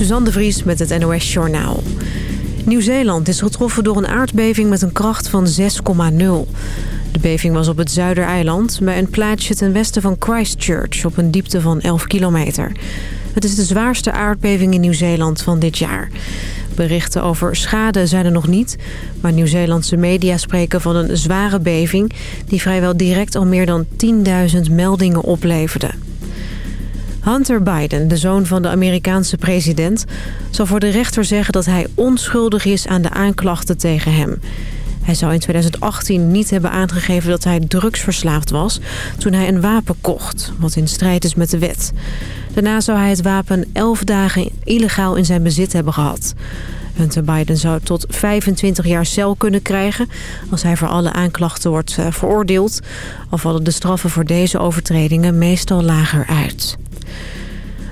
Suzanne de Vries met het NOS Journaal. Nieuw-Zeeland is getroffen door een aardbeving met een kracht van 6,0. De beving was op het Zuidereiland, bij een plaatsje ten westen van Christchurch... op een diepte van 11 kilometer. Het is de zwaarste aardbeving in Nieuw-Zeeland van dit jaar. Berichten over schade zijn er nog niet... maar Nieuw-Zeelandse media spreken van een zware beving... die vrijwel direct al meer dan 10.000 meldingen opleverde. Hunter Biden, de zoon van de Amerikaanse president... zal voor de rechter zeggen dat hij onschuldig is aan de aanklachten tegen hem. Hij zou in 2018 niet hebben aangegeven dat hij drugsverslaafd was... toen hij een wapen kocht, wat in strijd is met de wet. Daarna zou hij het wapen 11 dagen illegaal in zijn bezit hebben gehad. Hunter Biden zou tot 25 jaar cel kunnen krijgen... als hij voor alle aanklachten wordt eh, veroordeeld. Al vallen de straffen voor deze overtredingen meestal lager uit.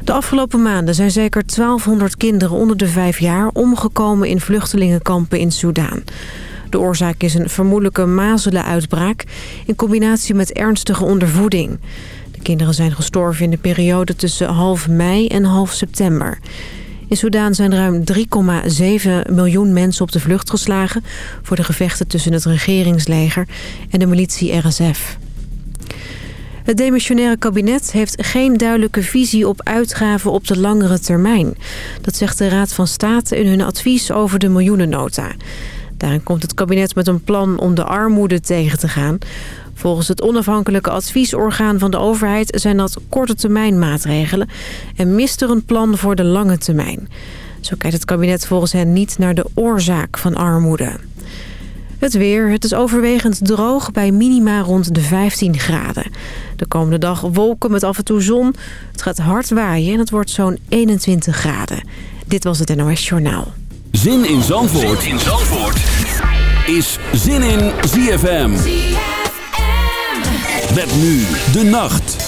De afgelopen maanden zijn zeker 1200 kinderen onder de vijf jaar... omgekomen in vluchtelingenkampen in Soedan. De oorzaak is een vermoedelijke mazelenuitbraak... in combinatie met ernstige ondervoeding. De kinderen zijn gestorven in de periode tussen half mei en half september. In Soedan zijn ruim 3,7 miljoen mensen op de vlucht geslagen... voor de gevechten tussen het regeringsleger en de militie RSF. Het demissionaire kabinet heeft geen duidelijke visie op uitgaven op de langere termijn. Dat zegt de Raad van State in hun advies over de miljoenennota. Daarin komt het kabinet met een plan om de armoede tegen te gaan. Volgens het onafhankelijke adviesorgaan van de overheid zijn dat korte termijn maatregelen... en mist er een plan voor de lange termijn. Zo kijkt het kabinet volgens hen niet naar de oorzaak van armoede. Het weer. Het is overwegend droog bij minima rond de 15 graden. De komende dag wolken met af en toe zon. Het gaat hard waaien en het wordt zo'n 21 graden. Dit was het NOS Journaal. Zin in Zandvoort, zin in Zandvoort. is Zin in ZFM. ZFM. Met nu de nacht.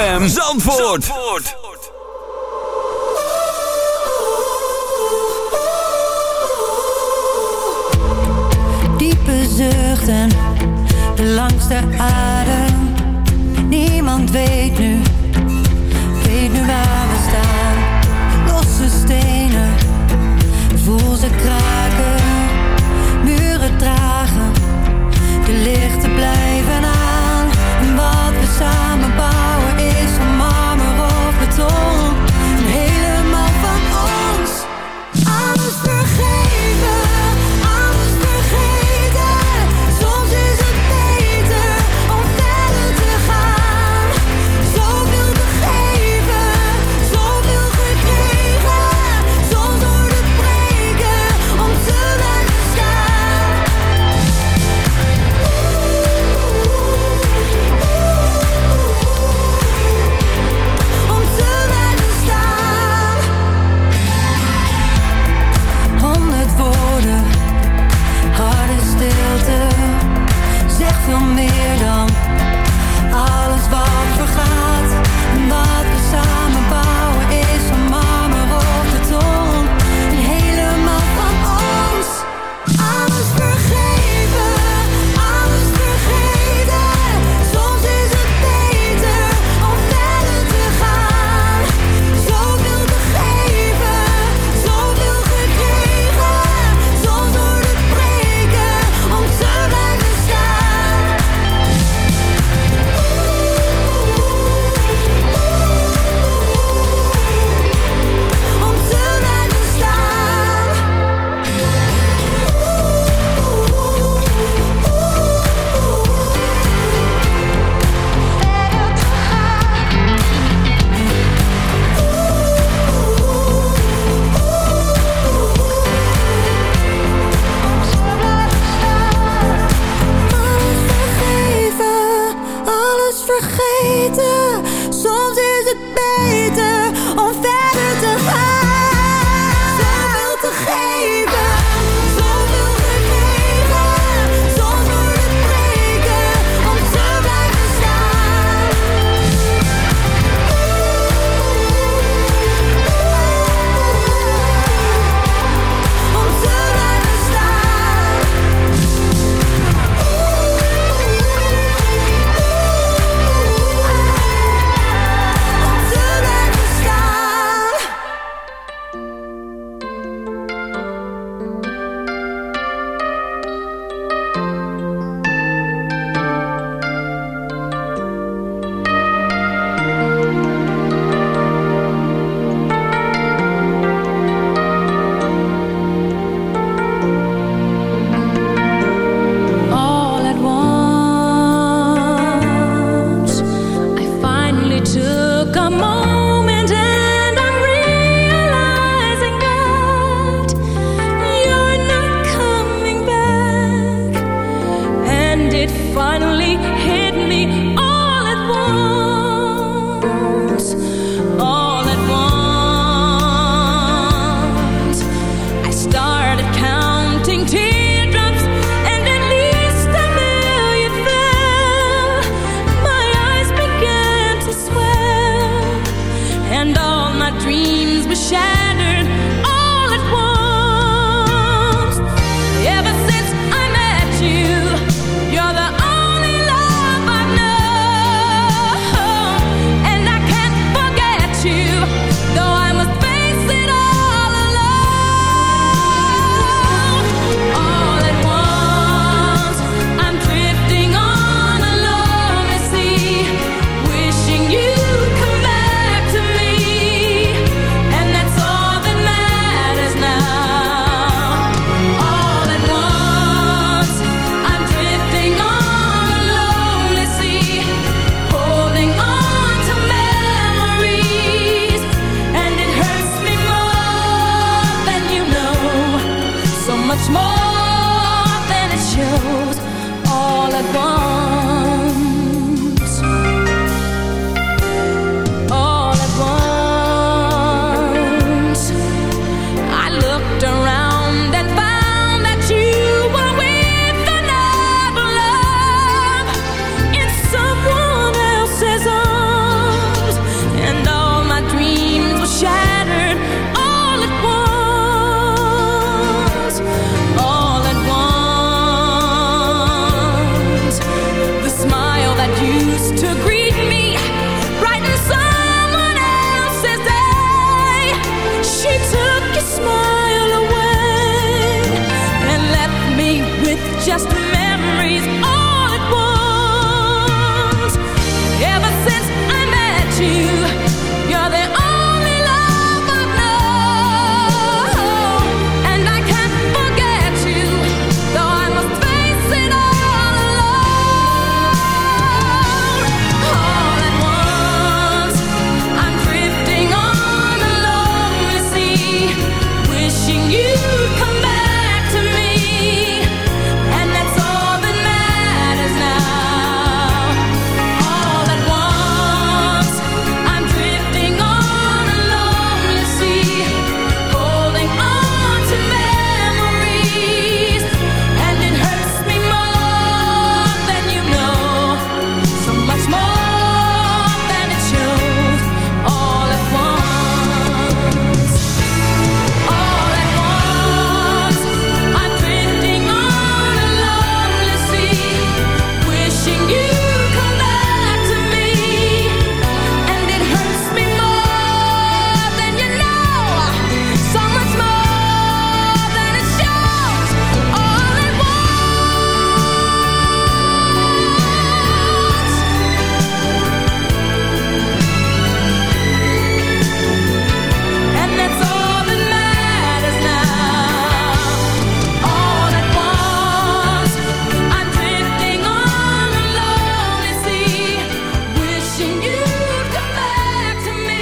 ZFM Zandvoort.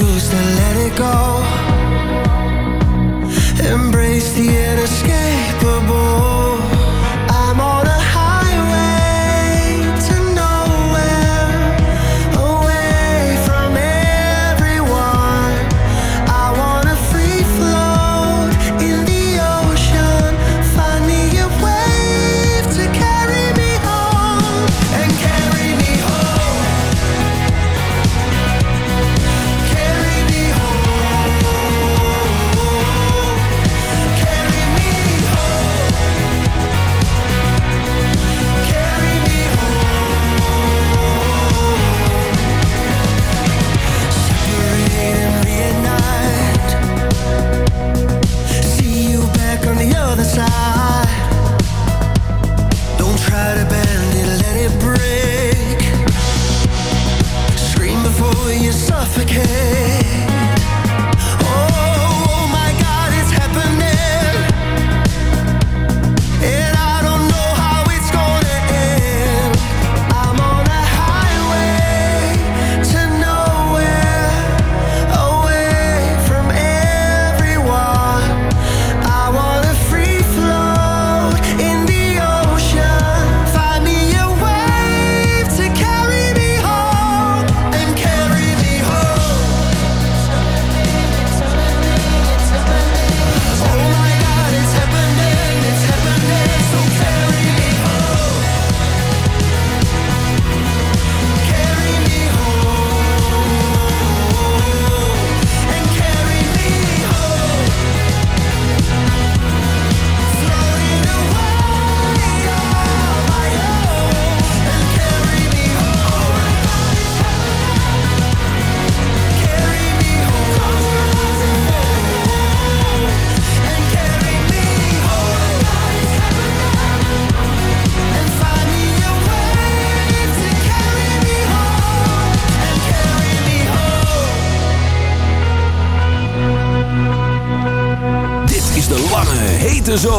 To let it go. Embrace the inescapable.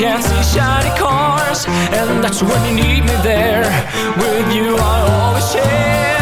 can't see shiny cars And that's when you need me there. With you I always share.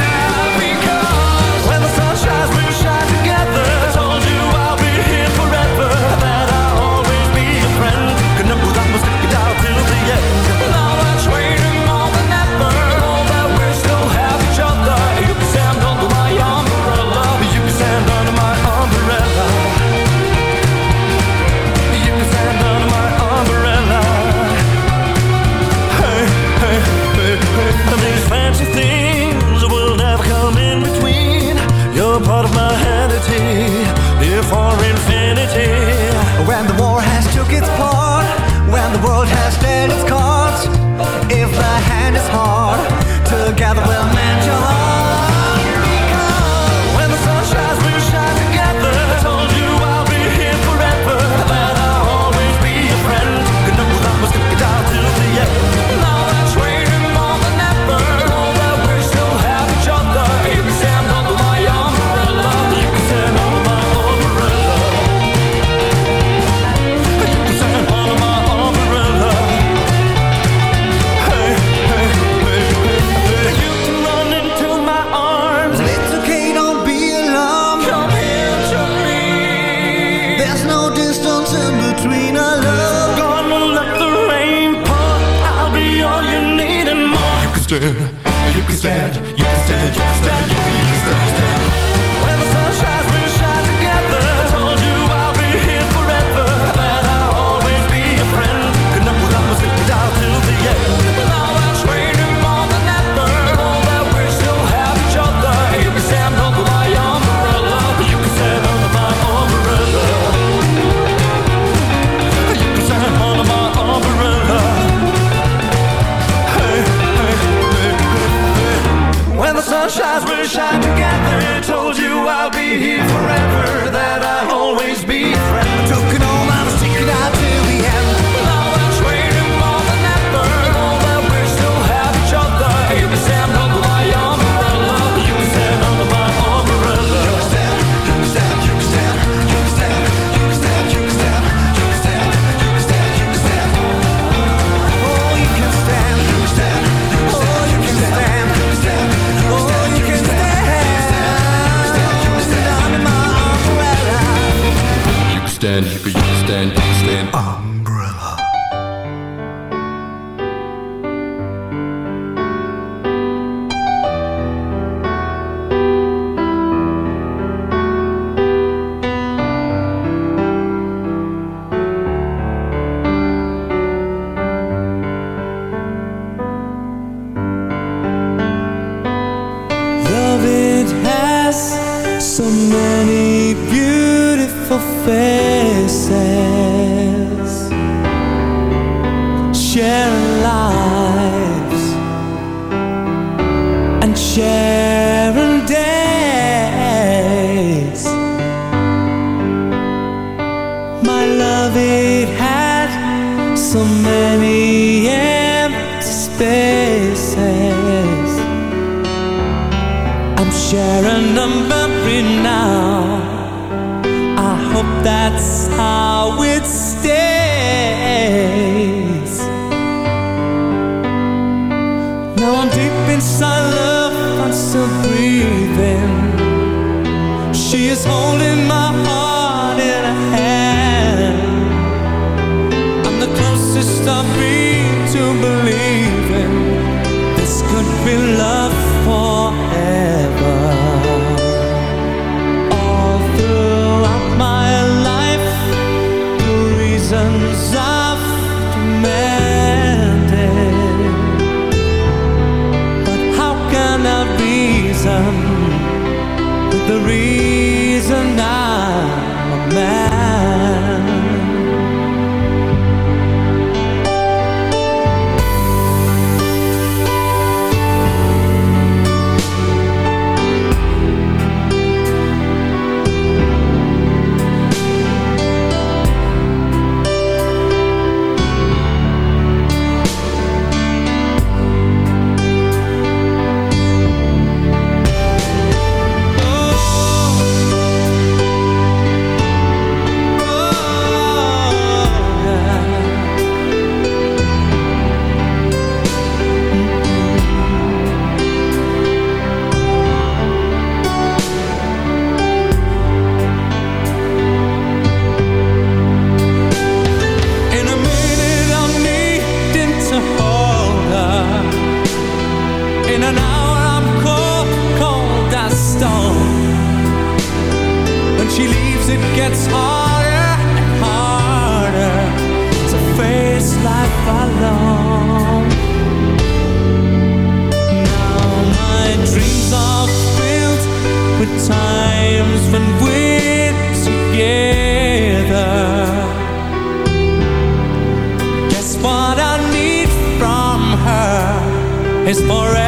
is forever.